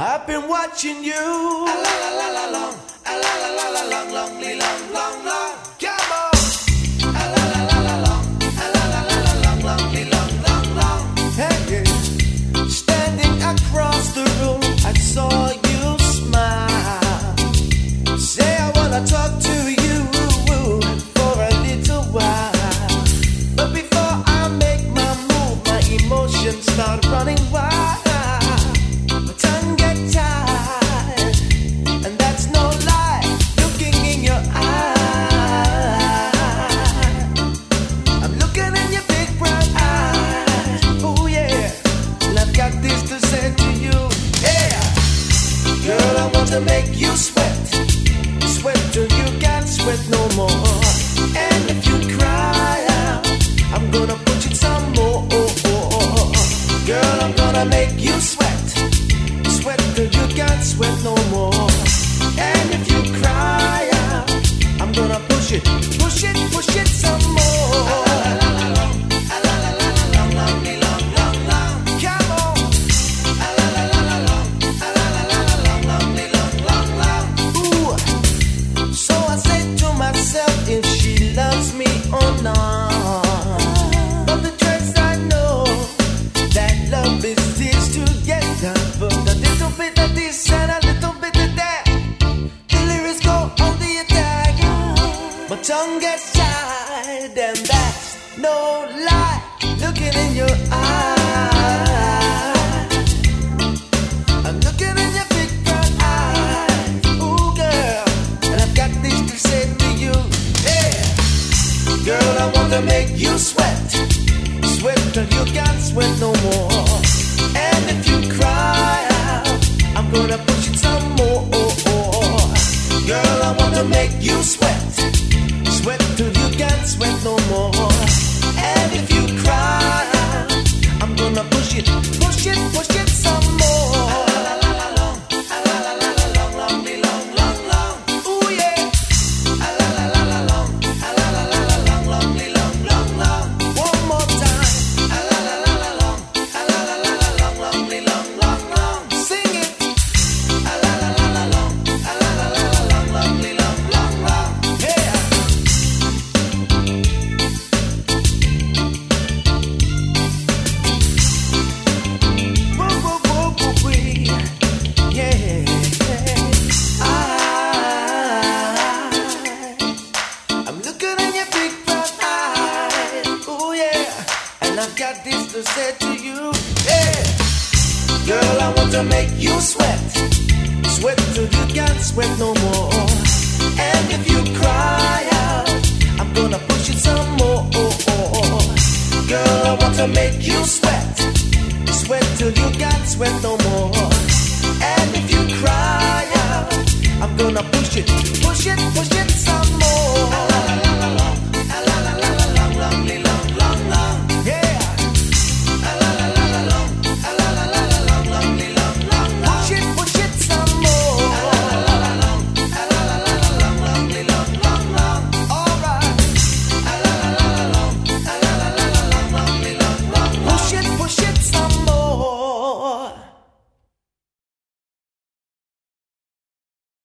I've been watching you. A la la la la long, la la la la long, long, long, long, long. Make you tongue gets tied, and that's no lie. Looking in your eyes. I'm looking in your big brown eyes, girl, and I've got this to say to you, yeah. Girl, I want to make you sweat, sweat till you can't sweat no more. And if you cry out, I'm gonna push it some more. Girl, I want to make I'm looking in your big brown eyes. Oh yeah. And I've got this to say to you. Yeah. Girl, I want to make you sweat. Sweat till you can't sweat no more. And if you cry out, I'm gonna push it some more. Girl, I want to make you sweat. Sweat till you can't sweat no more. And if you cry out, I'm gonna push it, push it, push it